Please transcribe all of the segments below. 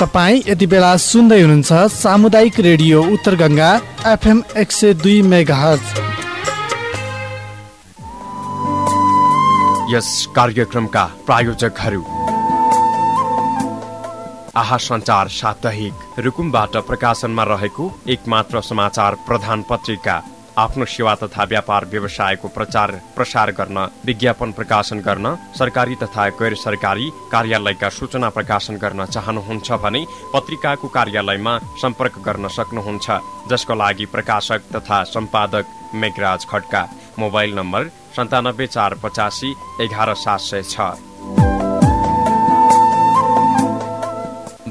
तपाईँ यति बेला सुन्दै हुनुहुन्छ सामुदायिक रेडियो उत्तर गङ्गा एफएम एक सय दुई मेगा यस कार्यक्रमका प्रायोजकहरू। आहा सञ्चार साप्ताहिक रुकुमबाट प्रकाशनमा रहेको एकमात्र समाचार प्रधान पत्रिका आफ्नो सेवा तथा व्यापार व्यवसायको प्रचार प्रसार गर्न विज्ञापन प्रकाशन गर्न सरकारी तथा गैर सरकारी कार्यालयका सूचना प्रकाशन गर्न चाहनुहुन्छ भने पत्रिकाको कार्यालयमा सम्पर्क गर्न सक्नुहुन्छ जसको लागि प्रकाशक तथा सम्पादक मेघराज खड्का। मोबाइल नम्बर सन्तानब्बे चार पचासी एघार सात सय छ।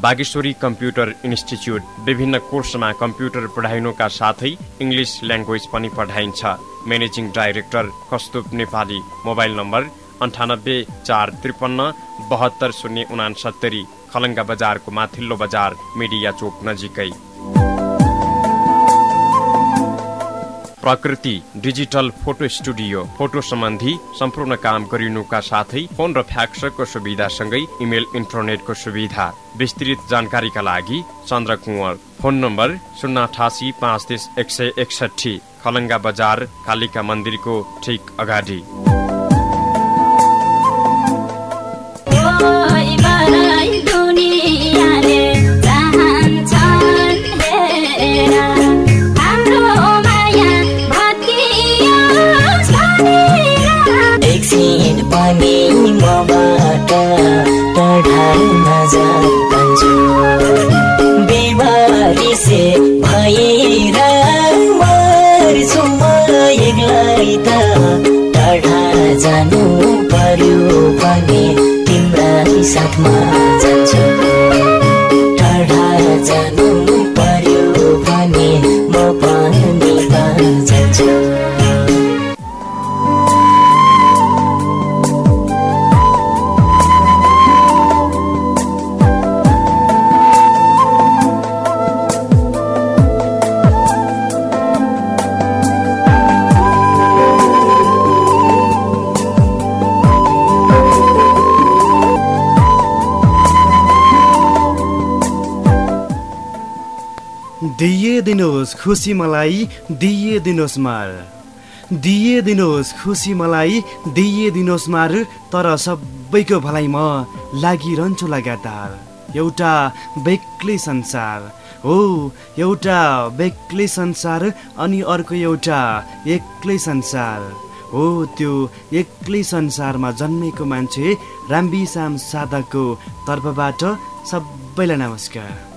बागेश्वरी कम्प्युटर इन्स्टिच्युट विभिन्न कोर्समा कम्प्युटर पढाइनुका साथै इङ्ग्लिस ल्याङ्ग्वेज पनि पढाइन्छ। म्यानेजिङ डाइरेक्टर कस्तुप नेपाली मोबाइल नम्बर अन्ठानब्बे चार त्रिपन्न बहत्तर शून्य उनासत्तरी खलङ्गा बजारको माथिल्लो बजार मिडिया चोक नजिकै। प्रकृति डिजिटल फोटो स्टुडियो फोटो सम्बन्धी सम्पूर्ण काम गरिनुका साथै फोन र फ्याक्सको सुविधासँगै इमेल इन्टरनेटको सुविधा। विस्तृत जानकारीका लागि चन्द्र कुँवर। फोन नम्बर शून्य अठासी पाँच तिस एक सय एकसठी खलङ्गा बजार कालिका मन्दिरको ठिक अगाडि। my दिनुहोस् खुसी मलाई दिए दिनुहोस् मार। दिए दिनुहोस् खुसी मलाई दिए दिनुहोस् मार तर सबैको भलाइ म लागिरहन्छु लगातार। एउटा बेग्लै संसार हो एउटा बेग्लै संसार अनि अर्को एउटा एक्लै संसार हो। त्यो एक्लै संसारमा जन्मेको मान्छे राम्बीसाम सादाको तर्फबाट सबैलाई नमस्कार।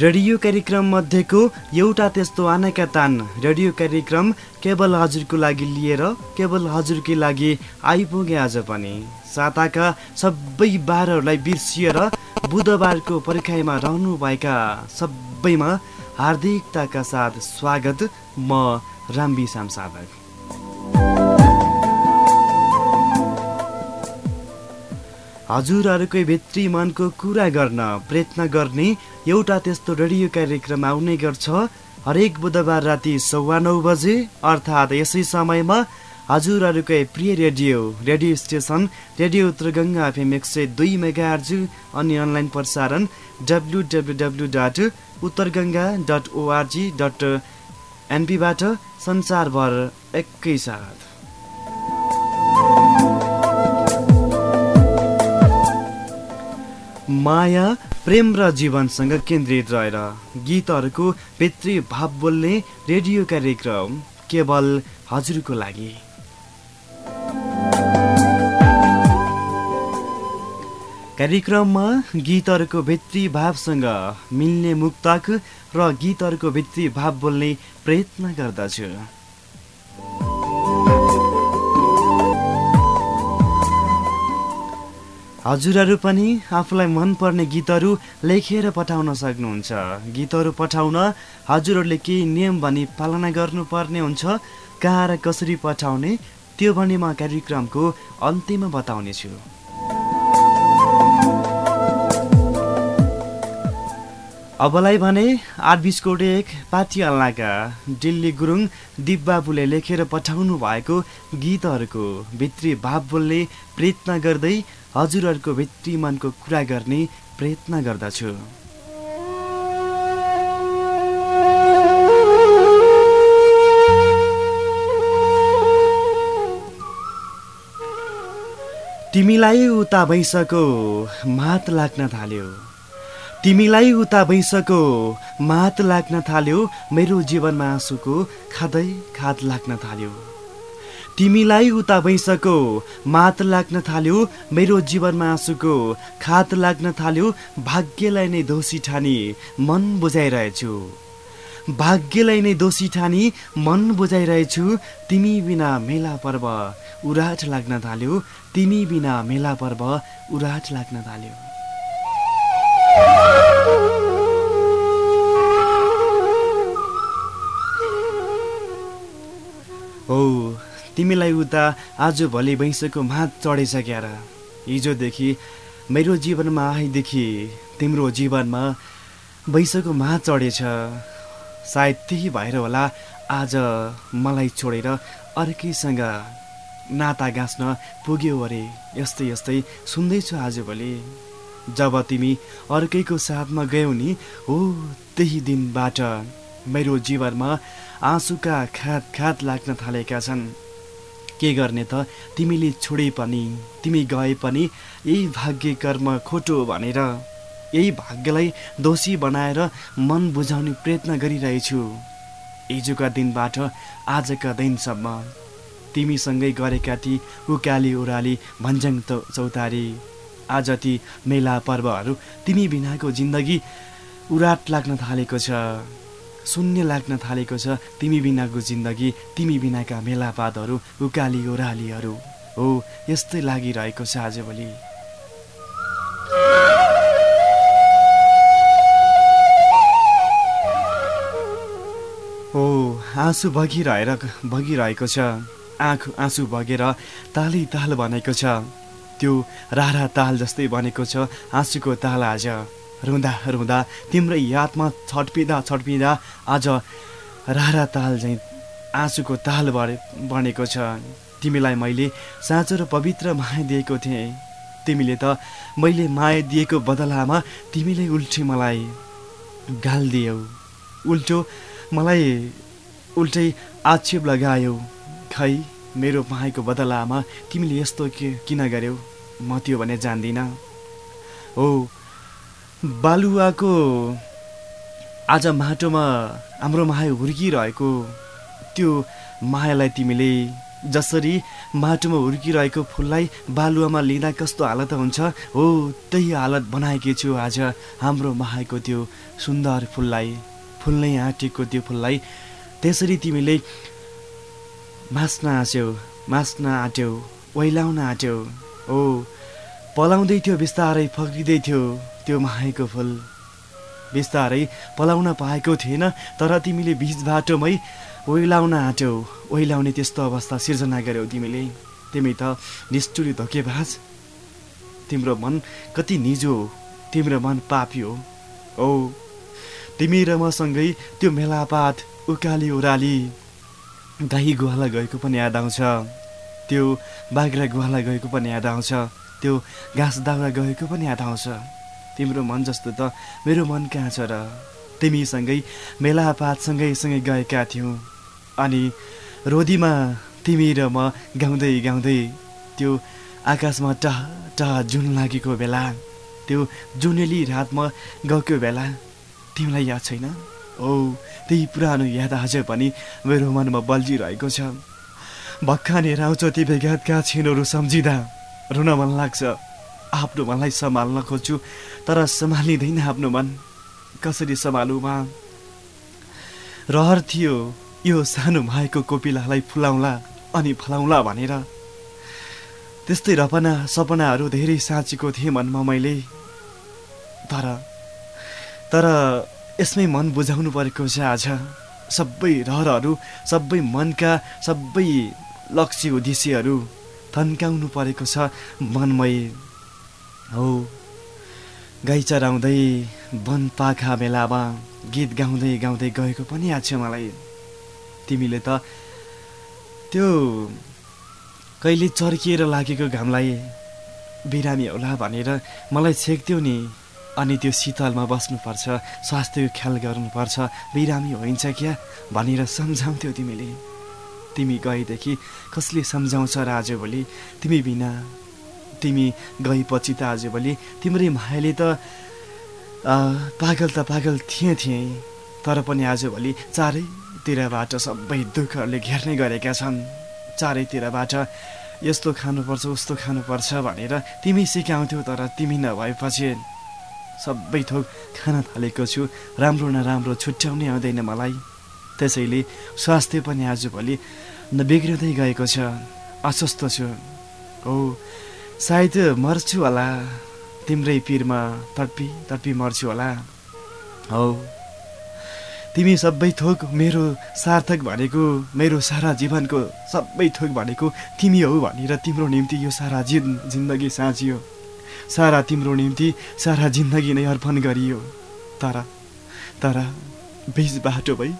रेडियो कार्यक्रम मध्येको एउटा त्यस्तो आनाका तान। रेडियो कार्यक्रम केवल हजुरको लागि लिएर केवल हजुरकै लागि आइपुगे आज पनि। साताका सबै बारहरूलाई बिर्सिएर बुधबारको पर्खाइमा रहनुभएका सबैमा हार्दिकताका साथ स्वागत। म राम्बी सामसाधक। हजुरहरूकै भित्री मनको कुरा गर्न प्रयत्न गर्ने एउटा त्यस्तो रेडियो कार्यक्रम आउने गर्छ। हरेक बुधबार राति सवा नौ बजे अर्थात् यसै समयमा हजुरहरूकै प्रिय रेडियो रेडियो स्टेसन रेडियो उत्तर गङ्गा एफएम एक सय दुई मेगा अनि अनलाइन प्रसारण W W W dot Uttar Ganga dot org dot एनपीबाट संसारभर एकैसाथ माया प्रेम र जीवनसँग केन्द्रित रहेर गीतहरूको भित्री भाव बोल्ने रेडियो कार्यक्रम केवल हजुरको लागि। कार्यक्रममा गीतहरूको भित्री भावसँग मिल्ने मुक्तक र गीतहरूको भित्री भाव बोल्ने प्रयत्न गर्दछु। हजुरहरू पनि आफूलाई मनपर्ने गीतहरू लेखेर पठाउन सक्नुहुन्छ। गीतहरू पठाउन हजुरहरूले केही नियम भनी पालना गर्नुपर्ने हुन्छ। कहाँ र कसरी पठाउने त्यो भने म कार्यक्रमको अन्त्यमा बताउनेछु। अबलाई भने आठ बिस्कोट एक पाथियाल्नाका डिल्ली गुरुङ दिपबाबुले लेखेर पठाउनु भएको गीतहरूको भित्री भाव बोल्ने प्रयत्न गर्दै हजुरहरूको भित्री मनको कुरा गर्ने प्रयत्न गर्दछु। तिमीलाई उता भैँसको मात लाग्न थाल्यो। तिमीलाई उता भैँसको मात लाग्न थाल्यो। मेरो जीवनमा आँसुको खाँदै खाद लाग्न थाल्यो। तिमीलाई उता भैँसको मात लाग्न थाल्यो मेरो जीवनमा आँसुको। खात लाग्न थाल्यो भाग्यलाई नै दोषी ठानी मन बुझाइरहेछु। भाग्यलाई नै दोषी ठानी मन बुझाइरहेछु तिमी बिना मेला पर्व उराट लाग्न थाल्यो। तिमी बिना मेला पर्व उराट लाग्न थाल्यो। हो तिमीलाई उता आज भोलि भैँसको माथ चढेछ क्यार हिजोदेखि मेरो जीवनमा आएदेखि तिम्रो जीवनमा भैँसको माथ चढेछ। सायद त्यही भएर होला आज मलाई छोडेर अर्कैसँग नाता गाँच्न पुग्यो अरे। यस्तै यस्तै सुन्दैछु आजभोलि जब तिमी अर्कैको साथमा गयौ नि हो त्यही दिनबाट मेरो जीवनमा आँसुका खात खात लाग्न थालेका छन्। के गर्ने त? तिमीले छोडे पनि तिमी गए पनि यही भाग्य कर्म खोटो भनेर। यही भाग्यलाई दोषी बनाएर मन बुझाउने प्रयत्न गरिरहेछु। हिजोका दिनबाट आजका दिनसम्म तिमीसँगै गरेका ती उकाली ओह्राली भन्ज्याङ चौतारी। आज ती मेला पर्वहरू तिमी बिनाको जिन्दगी उराट लाग्न थालेको छ। शून्य लाग्न थालेको छ तिमी बिनाको जिन्दगी तिमी बिनाका मेलापातहरू उकाली ओह्रालीहरू हो यस्तै लागिरहेको छ आजभोलि। हो आँसु बगिरहेर बगिरहेको छ। आँख आँसु बगेर तालै ताल भनेको छ। त्यो रारा ताल जस्तै बनेको छ आँसुको ताल आज। रुँदा रुँदा तिम्रै यादमा छटपिँदा छटपिँदा आज रारा ताल झैँ आँसुको ताल बढे बनेको छ। तिमीलाई मैले साँचो र पवित्र माया दिएको थिएँ। तिमीले त मैले माया दिएको बदलामा तिमीले उल्टी मलाई गाल दियौ। उल्टो मलाई उल्टै आक्षेप लगायौ। खै मेरो मायाको बदलामा तिमीले यस्तो किन गर्यौ? म त्यो भने जान्दिनँ। हो बालुवाको आज माटोमा हाम्रो माया हुर्किरहेको त्यो मायालाई तिमीले जसरी माटोमा हुर्किरहेको फुललाई बालुवामा लिँदा कस्तो हालत हुन्छ हो त्यही हालत बनाएकी छु आज हाम्रो मायाको त्यो सुन्दर फुललाई फुल्नै आँटेको त्यो फुललाई त्यसरी तिमीले मास्न आँट्यौ मास्न आँट्यौ ओइलाउन आँट्यौ ओ पलाउँदै थियो बिस्तारै फक्रिँदै थियो त्यो मायाको फुल। बिस्तारै पलाउन पाएको थिएन तर तिमीले बिच बाटोमै ओइलाउन आँट्यौ। ओइलाउने त्यस्तो अवस्था सिर्जना गर्यौ तिमीले। तिमी त निष्ठुरी धोकेबाज। तिम्रो मन कति निजो तिम्रो मन पापी हो। औ तिमी र मसँगै त्यो मेलापात उकाली ओह्राली गाई गुहाला गएको पनि याद आउँछ। त्यो बाख्रा गुहाला गएको पनि याद आउँछ। त्यो घाँस दाउरा गएको पनि याद आउँछ। तिम्रो मन जस्तो त मेरो मन कहाँ छ र? तिमीसँगै मेलापातसँगै सँगै गएका थियौँ। अनि रोदीमा तिमी र म गाउँदै गाउँदै त्यो आकाशमा टह टह जुन लागेको बेला त्यो जुनेली रातमा गएको बेला तिमीलाई याद छैन? औ त्यही पुरानो याद आज पनि मेरो मनमा बल्झिरहेको छ। भक्खानेर आउँछ ती बेघातका छिनहरू सम्झिँदा। रुन मन लाग्छ। आफ्नो मनलाई सम्हाल्न खोज्छु तर सम्हालिँदैन आफ्नो मन। कसरी सम्हालुमा रहर थियो यो सानो माएको कोपिलालाई फुलाउला अनि फलाउला भनेर। त्यस्तै रपना सपनाहरू धेरै साँचेको थिएँ मनमा मैले। तर तर यसमै मन बुझाउनु परेको छ आज। सबै रहरहरू सबै मनका सबै लक्ष्य उद्देश्यहरू। थन्काउनु परेको छ। मनमय हो। गाई चराउँदै वन पाखा बेलामा गीत गाउँदै गाउँदै गएको पनि याद छ मलाई। तिमीले त त्यो कहिले चर्किएर लागेको घामलाई बिरामी होला भनेर मलाई छेक्थ्यौ नि। अनि त्यो शीतलमा बस्नुपर्छ स्वास्थ्यको ख्याल गर्नुपर्छ। बिरामी होइन्छ क्या भनेर सम्झाउँथ्यौ तिमीले। तिमी गएदेखि कसले सम्झाउँछ र आजभोलि तिमी बिना। तिमी गएपछि त आजभोलि तिम्रै मायाले त पागल त पागल थिएँ थिएँ। तर पनि आजभोलि चारैतिरबाट सबै दुःखहरूले घेर्ने गरेका छन्। चारैतिरबाट यस्तो खानुपर्छ उस्तो खानुपर्छ भनेर तिमी सिकाउँथ्यौ तर तिमी नभएपछि सबै थोक खान थालेको छु। राम्रो नराम्रो छुट्याउनै आउँदैन मलाई। त्यसैले स्वास्थ्य पनि आजभोलि बिग्रिँदै गएको छ। अस्वस्थ छु। हो सायद मर्छु होला। तिम्रै पिरमा तडपी तडपी मर्छु होला। हौ तिमी सबै थोक मेरो सार्थक भनेको मेरो सारा जीवनको सबै थोक भनेको तिमी हो भनेर तिम्रो निम्ति यो सारा जिन जिन्दगी साँचियो। सारा तिम्रो निम्ति सारा जिन्दगी नै अर्पण गरियो। तर तर बिच बाटो भई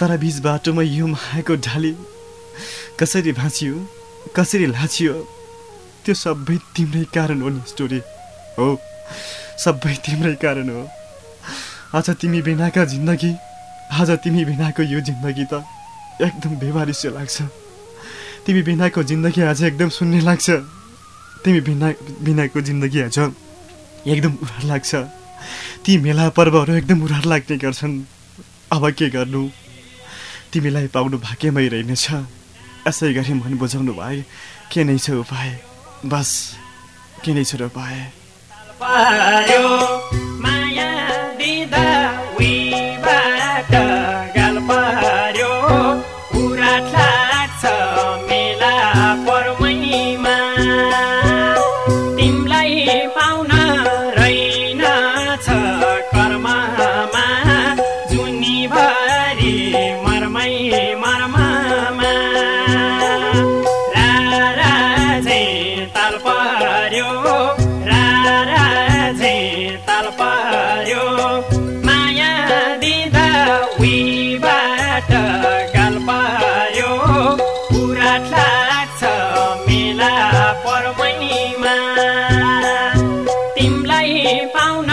तर बिच बाटोमा यो मायाको ढाली कसरी भाँचियो कसरी लाचियो त्यो सबै तिम्रै कारण हो नि स्टोरी। हो सबै तिम्रै कारण हो। आज तिमी बिनाका जिन्दगी आज तिमी बिनाको यो जिन्दगी त एकदम बेमारिस लाग्छ। तिमी बिनाको जिन्दगी आज एकदम सुन्ने लाग्छ। तिमी बिना बिनाको जिन्दगी आज एकदम उडार लाग्छ। ती मेला पर्वहरू एकदम उडार लाग्ने गर्छन्। अब के गर्नु? तिमीलाई पाउनु भाग्यमै रहेनछ। यसै गरी मन बुझाउनु भए के नै छ उपाय? बस के नै छ उपाय? पाउन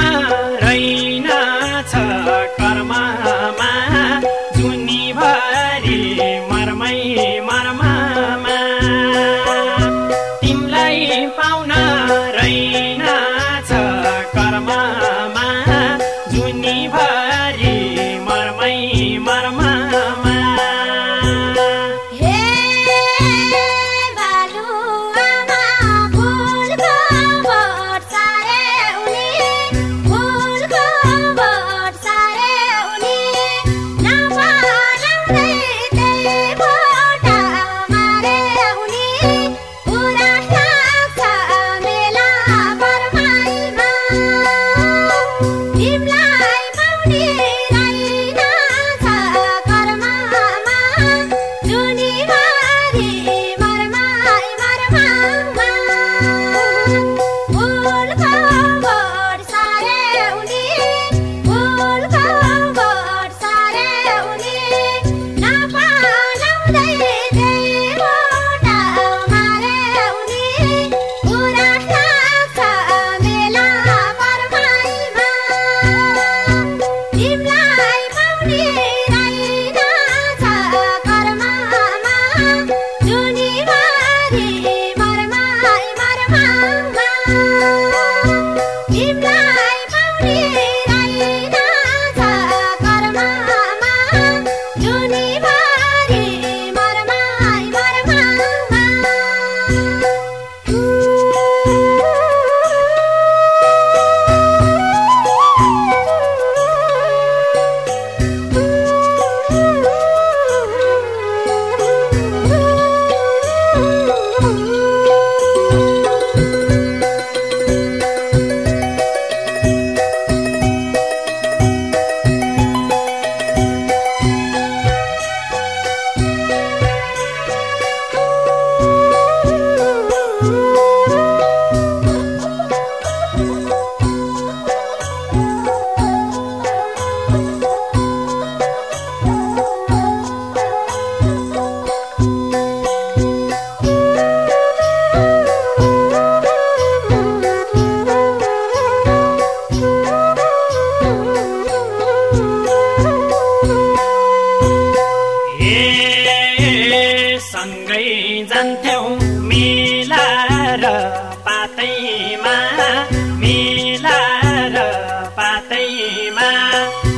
मेरो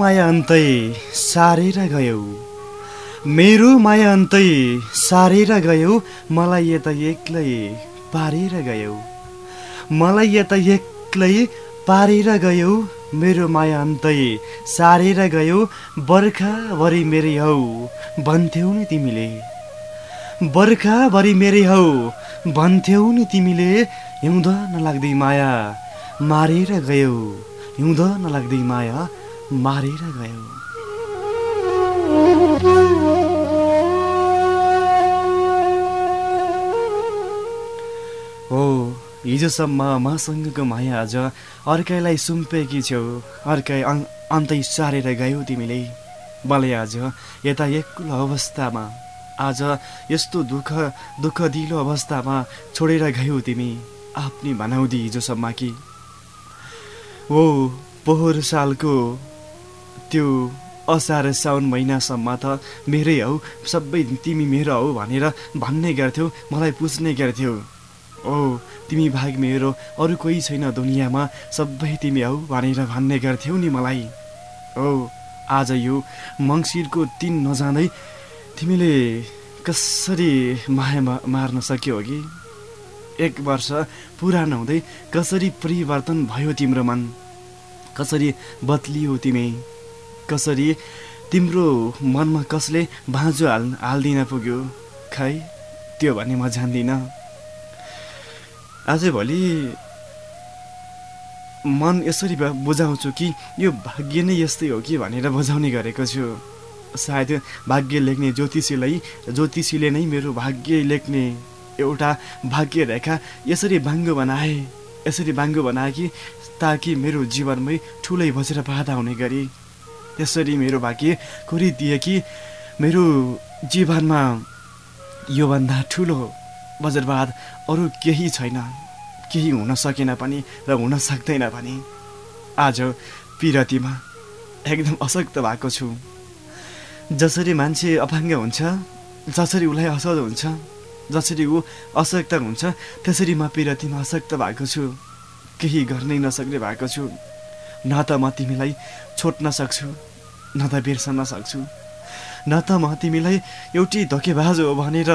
माया अन्तै सारेर गयौ। मेरो माया अन्तै सारेर गयौ मलाई यता एक्लै पारेर गयौ। मलाई यता एक्लै पारेर गयौ मेरो माया अन्तै सारेर गयौ बर्खाभरि मेरै हौ भन्थ्यौ नि तिमीले। बर्खाभरि मेरै हौ भन्थ्यौ नि तिमीले हिउँद नलाग्दै माया मारेर गयौ हिउँद नलाग्दै माया मारेर गयो हो हिजोसम्म मसँगको माया आज अर्कैलाई सुम्पेकी छेउ अर्कै अन्तै सारेर गयो तिमीले। मलाई आज यता एक्लो अवस्थामा आज यस्तो दुःख दुःख दिलो अवस्थामा छोडेर गयौ तिमी आफ्नी भनाउँदी हिजोसम्म कि। हो पोहोर सालको त्यो असार साउन महिनासम्म त मेरै हौ सबै तिमी मेरो हौ भनेर भन्ने गर्थ्यौ मलाई पुज्ने गर्थ्यौ। ओ तिमी भाग मेरो अरू कोही छैन दुनियाँमा सबै तिमी हौ भनेर भन्ने गर्थ्यौ नि मलाई। ओ आज यो मङ्सिरको तिन नजाँदै तिमीले कसरी माया मार्न सक्यौ कि एक वर्ष पुरानो हुँदै कसरी परिवर्तन भयो तिम्रो मन? कसरी बदलियो तिमी? कसरी तिम्रो मनमा कसले भाँजो हाल हालिदिन पुग्यो? खै त्यो भने म जान्दिनँ। आजभोलि मन यसरी बुझाउँछु कि यो भाग्य नै यस्तै हो कि भनेर बुझाउने गरेको छु। सायद भाग्य लेख्ने ज्योतिषीलाई ज्योतिषीले नै मेरो भाग्य लेख्ने एउटा भाग्य रेखा यसरी बाङ्गो बनाए यसरी बाङ्गो बनाए कि ताकि मेरो जीवनमै ठुलै बजेर बाधा हुने गरी त्यसरी मेरो भाग्य कोरिदिए कि मेरो जीवनमा योभन्दा ठुलो बज्रबाद अरू केही छैन। केही हुन सकेन पनि र हुन सक्दैन पनि। आज पिरतीमा एकदम असक्त भएको छु। जसरी मान्छे अपाङ्ग हुन्छ जसरी उसलाई असहज हुन्छ जसरी ऊ असक्त हुन्छ त्यसरी म पिरतीमा असक्त भएको छु। केही गर्नै नसक्ने भएको छु। न त म तिमीलाई छोड्न सक्छु। न त बिर्सन सक्छु। न त म तिमीलाई एउटै धोकेबाज हो भनेर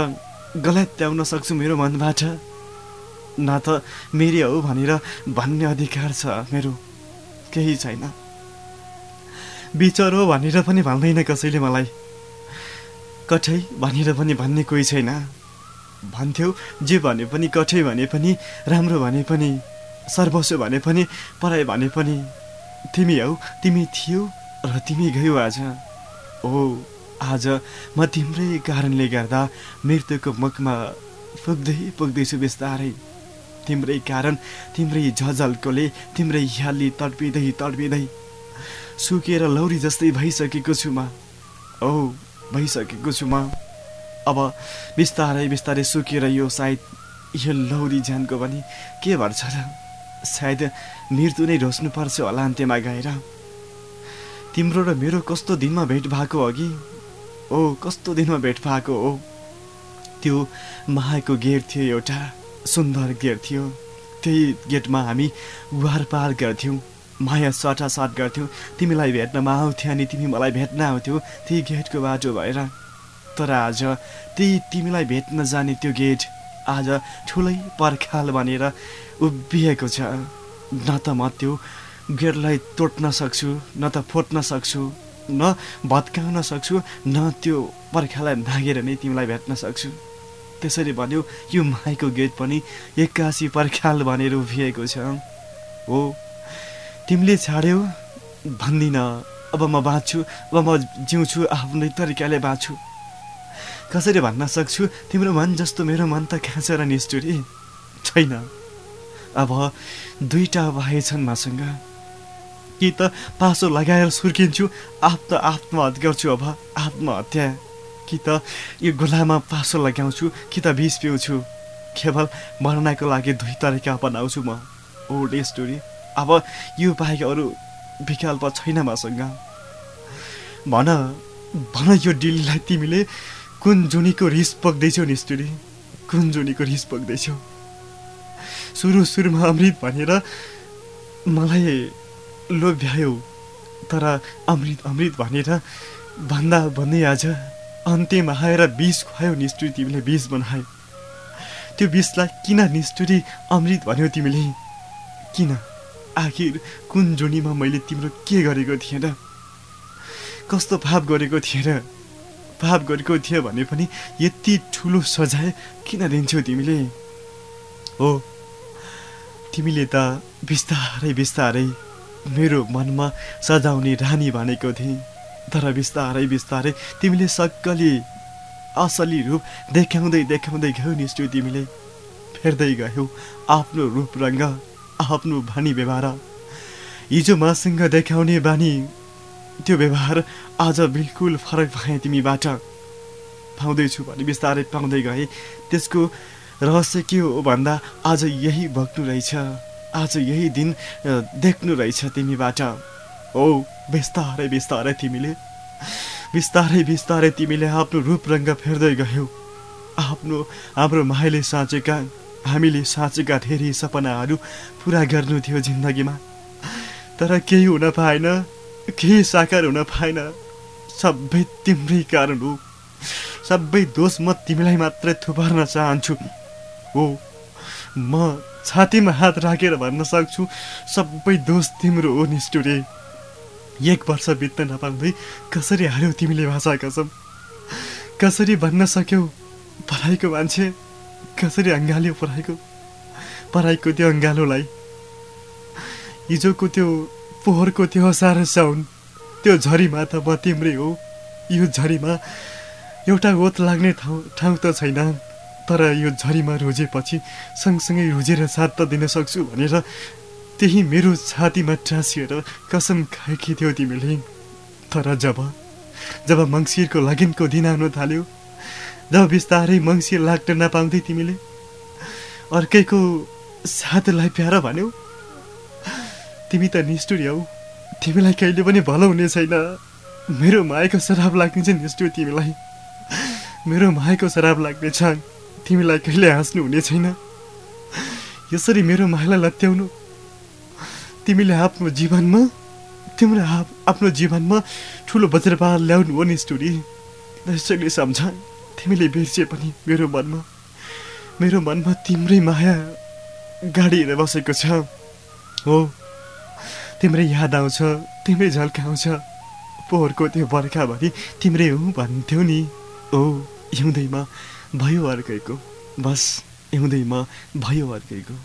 गलत्याउन सक्छु मेरो मनबाट। न त मेरी हो भनेर भन्ने अधिकार छ मेरो। केही छैन। बिचर हो भनेर पनि भन्दैन कसैले मलाई। कठै भनेर पनि भन्ने कोही छैन। भन्थ्यौ जे भने पनि कठै भने पनि राम्रो भने पनि सर्वस्व भने पनि पढाइ भने पनि। तिमी हौ तिमी थियौ र तिमी गयौ आज। ओ आज म तिम्रै कारणले गर्दा मृत्युको मुखमा पुग्दै पुग्दैछु बिस्तारै। तिम्रै कारण तिम्रै झझल्कोले तिम्रै ह्याली तडपिँदै तडपिँदै सुकेर लौरी जस्तै भइसकेको छु म। औ भइसकेको छु म। अब बिस्तारै बिस्तारै सुकेर यो सायद यो लौरी ज्यानको पनि के भन्छ र? सायद मृत्यु नै रोज्नुपर्छ होला अन्त्यमा गएर। तिम्रो र मेरो कस्तो दिनमा भेट भएको अघि? ओ कस्तो दिनमा भेट भएको हो? त्यो मायाको गेट थियो एउटा सुन्दर गेट थियो। त्यही गेटमा हामी वार पार गर्थ्यौँ माया सटासट गर्थ्यौँ। तिमीलाई भेट्नमा आउँथ्यो अनि तिमी मलाई भेट्न आउँथ्यौ त्यही गेटको बाटो भएर। तर आज त्यही तिमीलाई भेट्न जाने त्यो गेट आज ठुलै पर्खाल भनेर उभिएको छ। न त म त्यो गेटलाई तोड्न सक्छु न त फोड्न सक्छु न भत्काउन सक्छु न त्यो पर्खालाई नागेर नै तिमीलाई भेट्न सक्छु। त्यसरी भन्यो यो माइको गेट पनि एक्कासी पर्खाल भनेर उभिएको छ। हो तिमीले छाड्यौ? भन्दिनँ अब म बाँच्छु अब म जिउँछु आफ्नै तरिकाले बाँच्छु। कसरी भन्न सक्छु? तिम्रो मन जस्तो मेरो मन त कहाँ छ र निष्ठुरी? छैन। अब दुईवटा भाइ छन् मसँग। कि त पासो लगाएर सुर्किन्छु आत्म आत्महत्या गर्छु अब आत्महत्या। कि त यो गोलामा पासो लगाउँछु कि त बिस पिउँछु। केवल मर्नको लागि दुई तरिका अपनाउँछु म ओल्ड स्टोरी अब यो बाहेक अरू विकल्प छैन मसँग। भन भन यो डिललाई तिमीले कुन जुनीको रिस पक्दैछौ नि स्टोरी कुन जुनीको रिस पक्दैछौ सुरु सुरुमा अमृत भनेर मलाई लोभ्यायो। तर अमृत अमृत भनेर भन्दा भन्दै आज अन्त्यमा आएर विष खुवायो निष्ठुरी तिमीले विष बनायो त्यो विषलाई किन निष्ठुरी अमृत भन्यो तिमीले? किन? आखिर कुन जोनीमा मैले तिम्रो के गरेको थिएँ र कस्तो पाप गरेको थिएँ र पाप गरेको थियो भने पनि यति ठुलो सजाय किन दिन्छौ तिमीले? हो तिमीले त बिस्तारै बिस्तारै मेरो मनमा सजाउने रानी भनेको थिएँ तर बिस्तारै बिस्तारै तिमीले सक्कली असली रूप देखाउँदै देखाउँदै गयौ निस्ट्यो तिमीले। फेर्दै गयौ आफ्नो रूप रङ्ग आफ्नो बानी व्यवहार। हिजो मसँग देखाउने बानी त्यो व्यवहार आज बिल्कुल फरक भए तिमीबाट। पाउँदैछु भने बिस्तारै पाउँदै गएँ। त्यसको रहस्य के हो भन्दा आज यही भोग्नु रहेछ। आज यही दिन देख्नु रहेछ तिमीबाट। हो बिस्तारै बिस्तारै तिमीले। बिस्तारै बिस्तारै तिमीले आफ्नो रूप रङ्ग फेर्दै गयौ। आफ्नो हाम्रो माइले साँचेका हामीले साँचेका धेरै सपनाहरू पुरा गर्नु थियो जिन्दगीमा। तर केही हुन पाएन केही साकार हुन पाएन। सबै तिम्रै कारण हो। सबै दोष म तिमीलाई मात्रै थुपार्न चाहन्छु। हो म छातीमा हात राखेर भन्न सक्छु सबै दोष तिम्रो हो निष्ठुरे एक वर्ष बित्न नपाउँदै कसरी हार्यौ तिमीले भाषा कसम? कसरी भन्न सक्यौ पढाइको मान्छे? कसरी अँगाल्यो पढाइको? पढाइको त्यो अँगालोलाई। हिजोको त्यो पोहोरको त्यो असार साउन। त्यो झरीमा त म तिम्रै हो। यो झरीमा एउटा ओत लाग्ने ठाउँ ठाउँ त छैन। तर यो झरीमा रोजेपछि सँगसँगै रोजेर साथ त दिन सक्छु भनेर त्यही मेरो छातीमा टाँसिएर कसम खाएकी थियौ तिमीले। तर जब जब मङ्सिरको लगनको दिन आउन थाल्यो जब बिस्तारै मङ्सिर लाग्न नपाउँदै तिमीले अर्कैको साथलाई प्यारो भन्यौ तिमी त निष्ठुरी हौ तिमीलाई कहिले पनि भलो हुने छैन। मेरो मायाको शराब लाग्ने चाहिँ निष्ठु तिमीलाई। मेरो मायाको शराब लाग्नेछ तिमीलाई कहिले हाँस्नु हुने छैन? यसरी मेरो मायालाई लत्याउनु। तिमीले आफ्नो जीवनमा तिम्रो आफ्नो जीवनमा ठुलो वज्रपात ल्याउनु हो नि स्टोरी। यसैले सम्झ तिमीले बिर्से पनि मेरो मनमा। मेरो मनमा तिम्रै माया गाडी बसेको छ। हो तिम्रै याद आउँछ तिम्रै झल्काउँछ पोहोरको त्यो बर्खाभरि तिम्रै हो भन्थ्यौ नि। ओ हिउँदैमा भयो अर्कैको। बस हिउँदैमा भयो अर्कैको।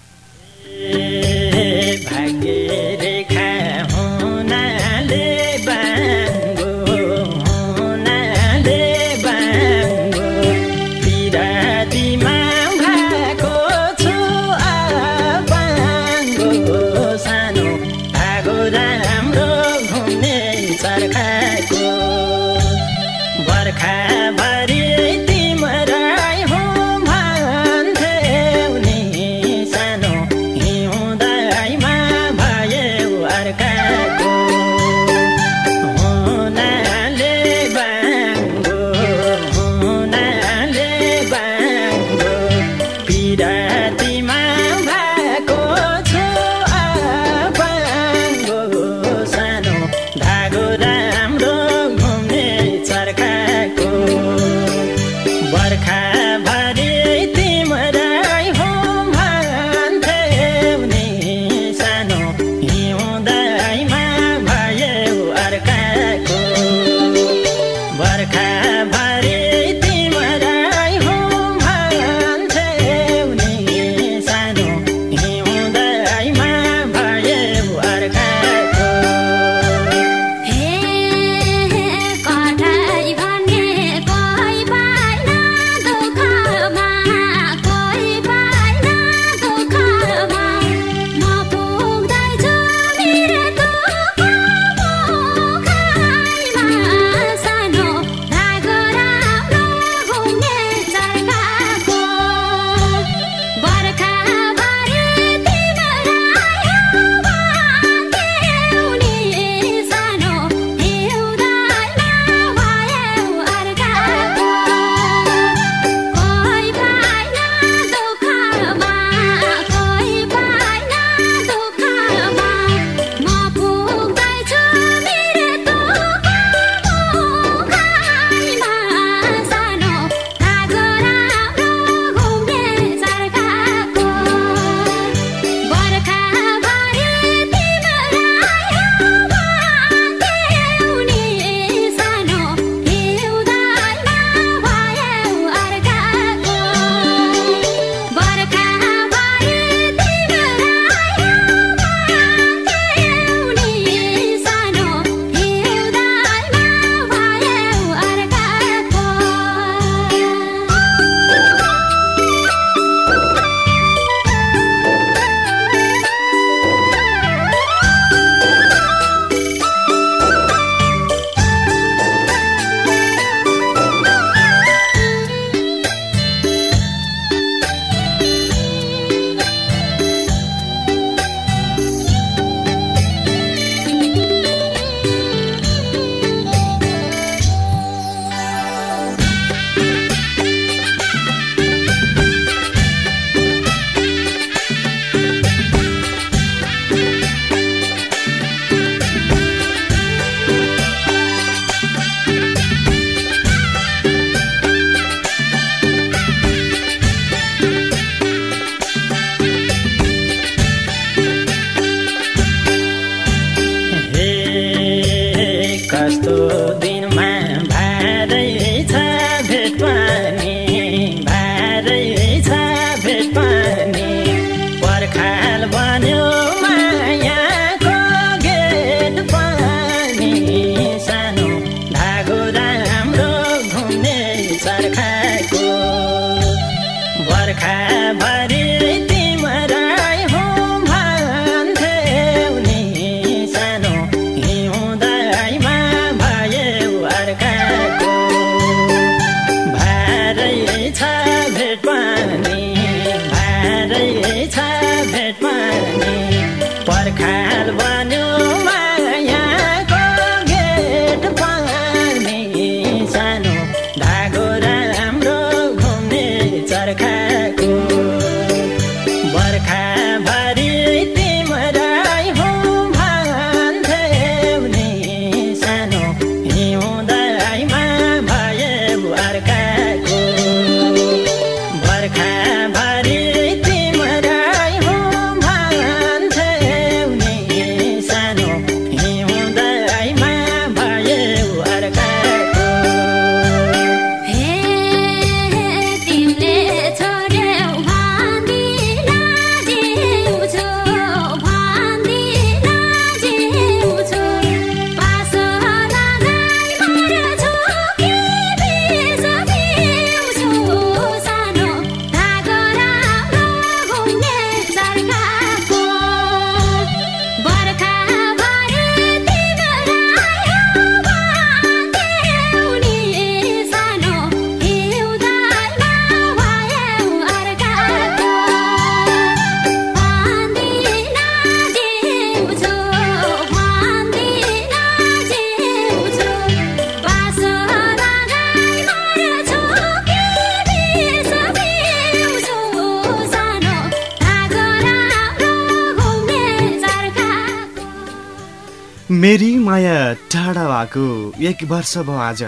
भएको एक वर्ष भयो आज।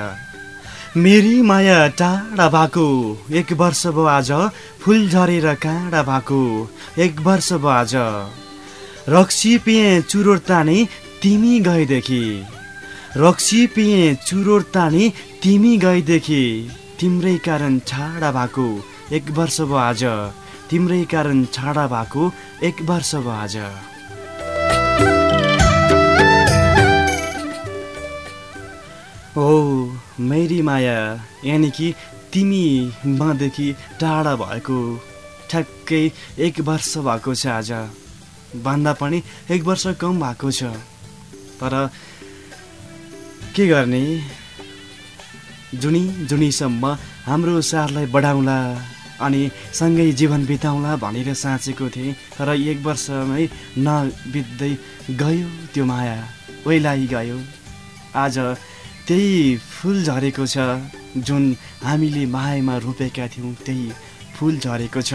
मेरी माया टाढा भएको एक वर्ष भयो आज। फुल झरेर काँडा भएको एक वर्ष भयो आज। रक्सी पिएँ चुरोट ताने तिमी गएदेखि। रक्सी पिएँ चुरोट ताने तिमी गएदेखि। तिम्रै कारण छाडा भएको एक वर्ष भयो आज। तिम्रै कारण छाडा भएको एक वर्ष भयो आज। ओ मेरी माया यानि कि तिमी मदेखि टाढा भएको ठ्याक्कै एक वर्ष भएको छ आज। भन्दा पनि एक वर्ष कम भएको छ। तर के गर्ने? जुनी जुनीसम्म हाम्रो सारलाई बढाउँला अनि सँगै जीवन बिताउँला भनेर साँचेको थिएँ तर एक वर्षमै नबित्दै गयो त्यो माया। ओइलाई गयो। आज त्यही फुल झरेको छ जुन हामीले मायामा रोपेका थियौँ त्यही फुल झरेको छ।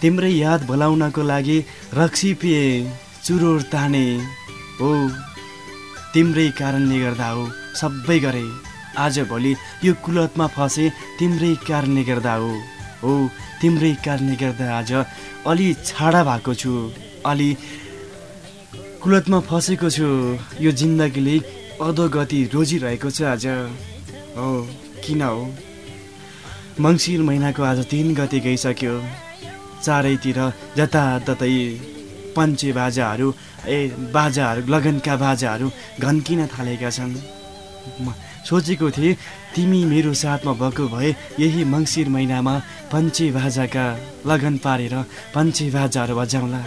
तिम्रै याद बोलाउनको लागि रक्सी पिए चुरोर ताने हो। तिम्रै कारणले गर्दा हो सबै गरे। आजभोलि यो कुलतमा फसे तिम्रै कारणले गर्दा हो। हो तिम्रै कारणले गर्दा आज अलि छाडा भएको छु अलि कुलतमा फसेको छु। यो जिन्दगीले अधोगति रोजिरहेको छ आज। हो किन हो? मङ्सिर महिनाको आज तिन गति गइसक्यो। चारैतिर जताततै पञ्चे बाजाहरू ए बाजाहरू लगनका बाजाहरू घन्किन थालेका छन्। सोचेको थिएँ तिमी मेरो साथमा भएको भए यही मङ्सिर महिनामा पञ्चे बाजाका लगन पारेर पञ्चे बाजाहरू बजाउँला।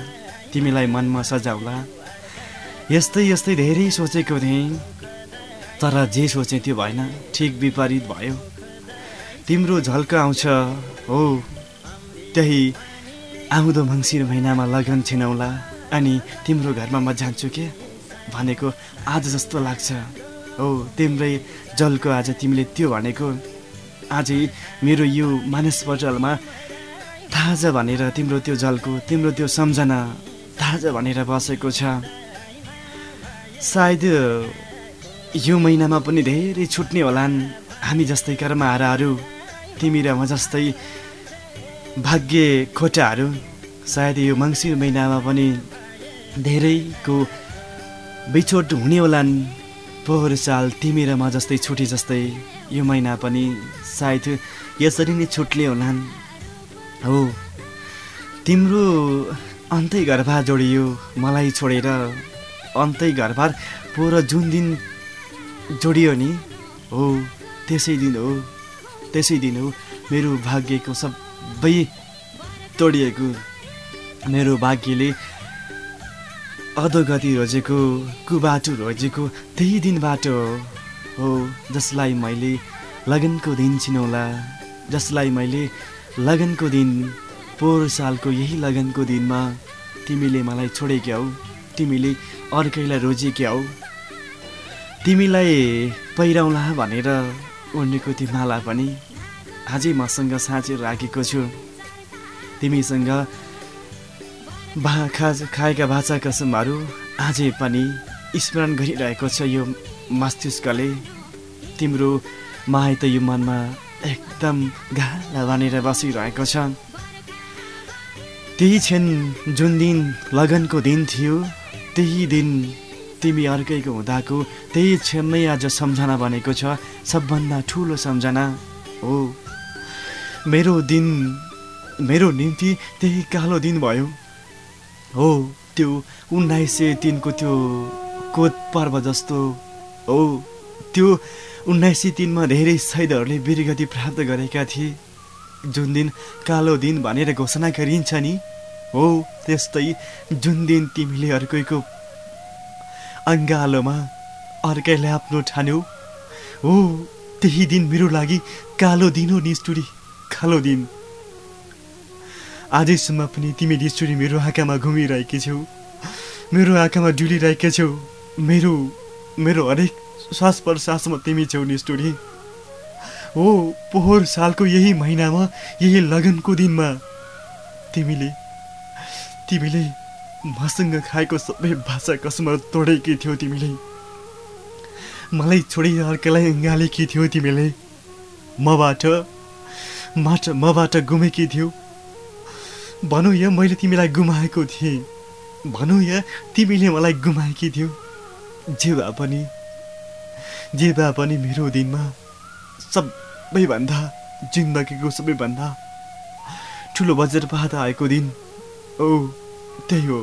तिमीलाई मनमा सजाउला। यस्तै यस्तै धेरै सोचेको थिएँ। तर जे सोचेँ त्यो भएन। ठिक विपरीत भयो। तिम्रो झल्क आउँछ। हो। त्यही आउँदो मङ्सिर महिनामा लगन छिनाउला अनि तिम्रो घरमा म जान्छु के? भनेको आज जस्तो लाग्छ। हो तिम्रै जलको आज तिमीले त्यो भनेको। आजै मेरो यो मानसपटलमा ताजा भनेर तिम्रो त्यो जलको तिम्रो त्यो सम्झना ताजा भनेर बसेको छ। सायद यो महिनामा पनि धेरै छुट्ने होलान्। हामी जस्तै कर्महाराहरू तिमी र म जस्तै भाग्य खोटाहरू। सायद यो मङ्सिर महिनामा पनि धेरैको बिछोट हुने होलान्। पोहोर साल तिमी र म जस्तै छुटी जस्तै यो महिना पनि सायद यसरी नै छुट्ने होलान्। हो तिम्रो अन्तै घरबार जोडियो मलाई छोडेर अन्तै घरबार पोहोर जुन दिन जोडियो नि? हो त्यसै दिन हो त्यसै दिन हो मेरो भाग्यको सबै तोडिएको मेरो भाग्यले अधोगति रोजेको कुबाटो रोजेको त्यही दिनबाट हो जसलाई मैले लगनको दिन चिनौला जसलाई मैले लगनको दिन पोहोर सालको यही लगनको दिनमा तिमीले मलाई छोडेकी हौ तिमीले अर्कैलाई रोजेकी हौ। तिमीलाई पहिराउला भनेर ओढ्नेको त्यो माला पनि अझै मसँग साँचेर राखेको छु। तिमीसँग भा खाएका भाषा कसमहरू अझै पनि स्मरण गरिरहेको छ यो मस्तिष्कले। तिम्रो माया त यो मनमा एकदम गाला बनेर बसिरहेको छ। त्यही क्षण जुन दिन लगनको दिन थियो त्यही दिन तिमी अर्कैको हुँदाको त्यही क्षणमै आज सम्झना बनेको छ सबभन्दा ठुलो सम्झना हो। मेरो दिन मेरो निम्ति त्यही कालो दिन भयो। हो त्यो उन्नाइस सय तिनको त्यो कोत पर्व जस्तो हो। त्यो उन्नाइस सय तिनमा धेरै शहीदहरूले वीरगति प्राप्त गरेका थिए। जुन दिन कालो दिन भनेर घोषणा गरिन्छ नि हो त्यस्तै जुन दिन तिमीले अर्कैको अङ्गालोमा अर्कैलाई आफ्नो ठान्यौ हो त्यही दिन मेरो लागि कालो दिन हो निष्ठुरी कालो दिन। आजैसम्म पनि तिमी निष्ठुरी मेरो आँखामा घुमिरहेकी छौ मेरो आँखामा डुलिरहेका छौ मेरो मेरो हरेक श्वास प्रश्वासमा तिमी छौ निष्ठुरी हो पोहोर सालको यही महिनामा यही लगनको दिनमा तिमीले तिमीले मसँग खाएको सबै भाषा कसम तोडेकी थियौ तिमीले। मलाई छोडी अर्कालाई गालेकी थियौ तिमीले। मबाट माट मबाट गुमेकी थियौ। भनौँ या मैले तिमीलाई गुमाएको थिएँ। भनौँ या तिमीले मलाई गुमाएकी थियौ। जे भए पनि जे भए पनि मेरो दिनमा सबैभन्दा जिन्दगीको सबैभन्दा ठुलो वज्रपात आएको दिन। ओ त्यही हो।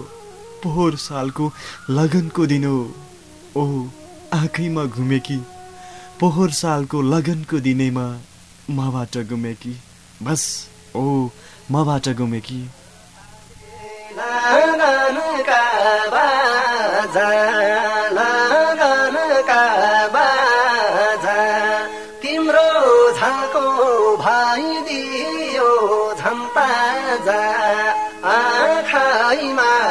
पोहोर सालको लगनको दिन हो। ओ आँखैमा घुमेकी। पोहोर सालको लगनको दिनैमा मबाट गुमेकी बस ओ मबाट गुमेकी तिम्रो झाको भाइ दियो झम्पा आँखाइमा घुमेकी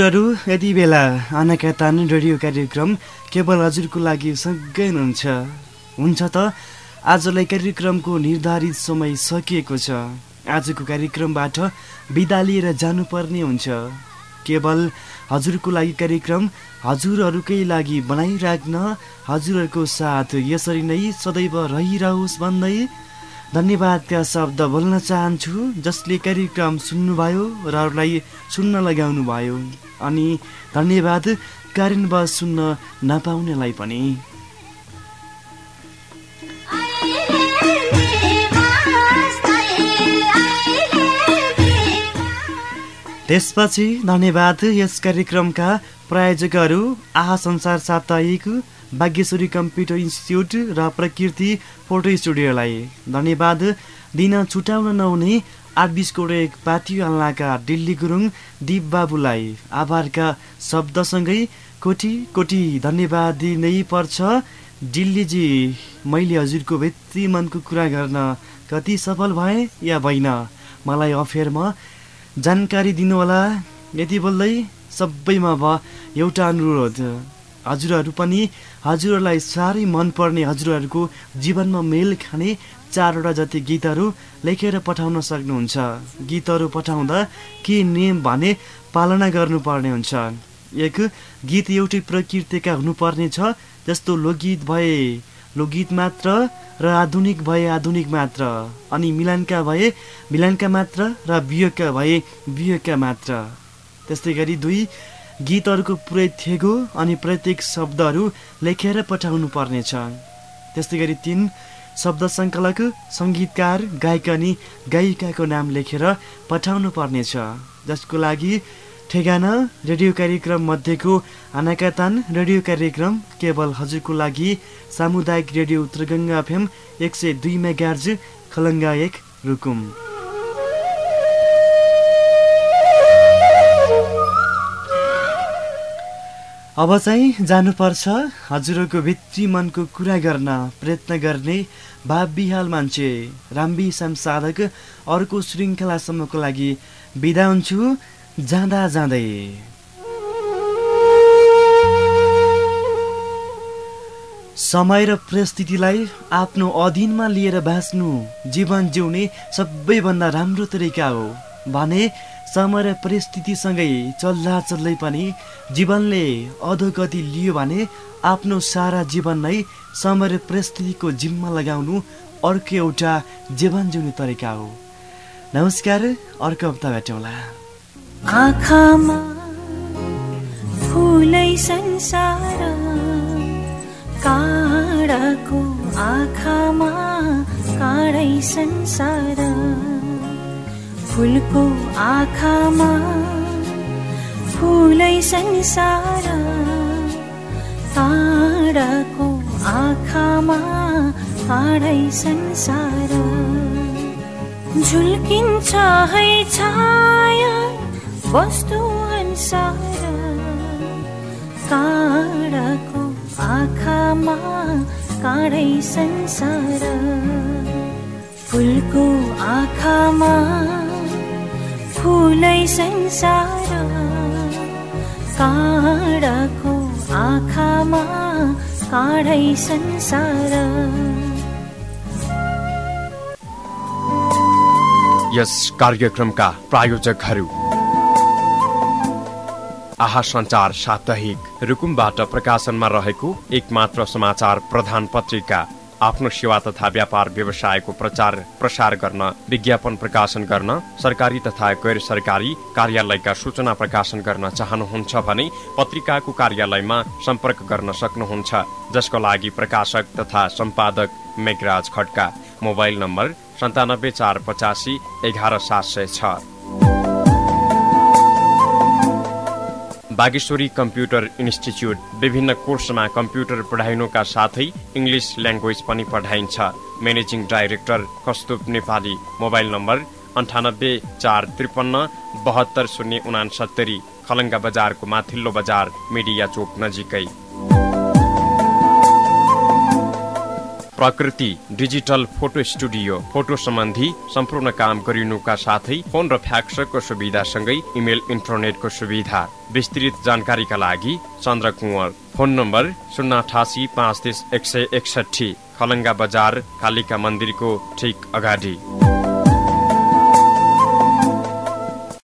हजुरहरू यति बेला आनाका तान रेडियो कार्यक्रम केवल हजुरको लागि सँगै हुनुहुन्छ हुन्छ त आजलाई कार्यक्रमको निर्धारित समय सकिएको छ। आजको कार्यक्रमबाट बिदा लिएर जानुपर्ने हुन्छ। केवल हजुरको लागि कार्यक्रम हजुरहरूकै लागि बनाइराख्न हजुरहरूको साथ यसरी नै सदैव रहिरहोस् भन्दै धन्यवादका शब्द बोल्न चाहन्छु जसले कार्यक्रम सुन्नुभयो र अरूलाई सुन्न लगाउनु भयो अनि धन्यवाद कारणवश सुन्न नपाउनेलाई पनि। त्यसपछि धन्यवाद यस कार्यक्रमका प्रायोजकहरू आहा संसार साप्ताहिक भाग्यश्वरी कम्प्युटर इन्स्टिच्युट र प्रकृति फोटो स्टुडियोलाई धन्यवाद। दिन छुट्याउन नहुने आठ बिसकोट एक पाथियो हाल्नाका दिल्ली गुरुङ दिप बाबुलाई आभारका शब्दसँगै कोटी कोटी धन्यवाद दिनै पर्छ। दिल्लीजी मैले हजुरको भित्री मनको कुरा गर्न कति सफल भएँ या भइन मलाई अफेरमा जानकारी दिनुहोला। यति बोल्दै सबैमा भयो। एउटा अनुरोध। हजुरहरू पनि हजुरहरूलाई साह्रै मनपर्ने हजुरहरूको जीवनमा मेल खाने चारवटा जति गीतहरू लेखेर पठाउन सक्नुहुन्छ। गीतहरू पठाउँदा के नियम भने पालना गर्नुपर्ने हुन्छ। एक गीत एउटै प्रकृतिका हुनुपर्ने छ जस्तो लोकगीत भए लोकगीत मात्र र आधुनिक भए आधुनिक मात्र। अनि मिलानका भए मिलानका मात्र र वियोगका भए वियोगका मात्र। त्यस्तै गरी दुई गीतहरूको पुरै थेगो अनि प्रत्येक शब्दहरू लेखेर पठाउनु पर्नेछ। त्यस्तै गरी तिन शब्द सङ्कलक सङ्गीतकार गायक अनि गायिकाको नाम लेखेर पठाउनु पर्नेछ। जसको लागि ठेगाना रेडियो कार्यक्रम मध्येको आनाकातान रेडियो कार्यक्रम केवल हजुरको लागि सामुदायिक रेडियो उत्तरगङ्गा एफएम एक सय दुई मेगार्ज खलङ्गा एक रुकुम। अब चाहिँ जानुपर्छ हजुरहरूको भित्री मनको कुरा गर्न प्रयत्न गर्ने बिहाल मान्छे। राम्बी साधक अर्को श्रृङ्खलासम्मको लागि बिदा हुन्छु। जाँदा जाँदै। समय र परिस्थितिलाई आफ्नो अधीनमा लिएर बाँच्नु जीवन जिउने सबैभन्दा राम्रो तरिका हो भने समय परिस्थितिसँगै चल्दा चल्दै पनि जीवनले अधोगति लियो भने आफ्नो सारा जीवन नै समय परिस्थितिको जिम्मा लगाउनु अर्को एउटा जीवन जिउने तरिका हो। नमस्कार अर्को हप्ता भेटौँला। आँखामा फुलै संसार काँडाको आँखामा काँडै संसार। फुलको आँखामा फुलै संसार काँडाको आँखामा काँडै संसार। झुल्किन्छ है छाया वस्तु अनुसार। काँडाको आँखामा काँडै संसार। फुलको आँखामा फुलै संसार काँडाको आँखामा काँडै संसार। यस कार्यक्रमका प्रायोजकहरू आहा सञ्चार साप्ताहिक रुकुमबाट प्रकाशनमा रहेको एकमात्र समाचार प्रधान पत्रिका आफ्नो सेवा तथा व्यापार व्यवसायको प्रचार प्रसार गर्न विज्ञापन प्रकाशन गर्न सरकारी तथा गैर सरकारी कार्यालयका सूचना प्रकाशन गर्न चाहनुहुन्छ भने पत्रिकाको कार्यालयमा सम्पर्क गर्न सक्नुहुन्छ जसको लागि प्रकाशक तथा सम्पादक मेघराज खड्का। मोबाइल नम्बर सन्तानब्बे चार पचासी एघार सात सय छ। बागेश्वरी कम्प्युटर इन्स्टिच्युट विभिन्न कोर्समा कम्प्युटर पढाइनुका साथै इङ्ग्लिस ल्याङ्ग्वेज पनि पढाइन्छ। म्यानेजिङ डाइरेक्टर कस्तुप नेपाली मोबाइल नम्बर अन्ठानब्बे चार त्रिपन्न बहत्तर शून्य उनासत्तरी खलङ्गा बजारको माथिल्लो बजार मिडिया चोक नजिकै। प्रकृति डिजिटल फोटो स्टुडियो फोटो सम्बन्धी सम्पूर्ण काम गरिनुका साथै फोन र फ्याक्सको सुविधासँगै इमेल इन्टरनेटको सुविधा। विस्तृत जानकारीका लागि चन्द्र कुँवर। फोन नम्बर शून्य अठासी पाँच तिस एक सय एकसठी खलङ्गा बजार कालिका मन्दिरको ठिक अगाडि।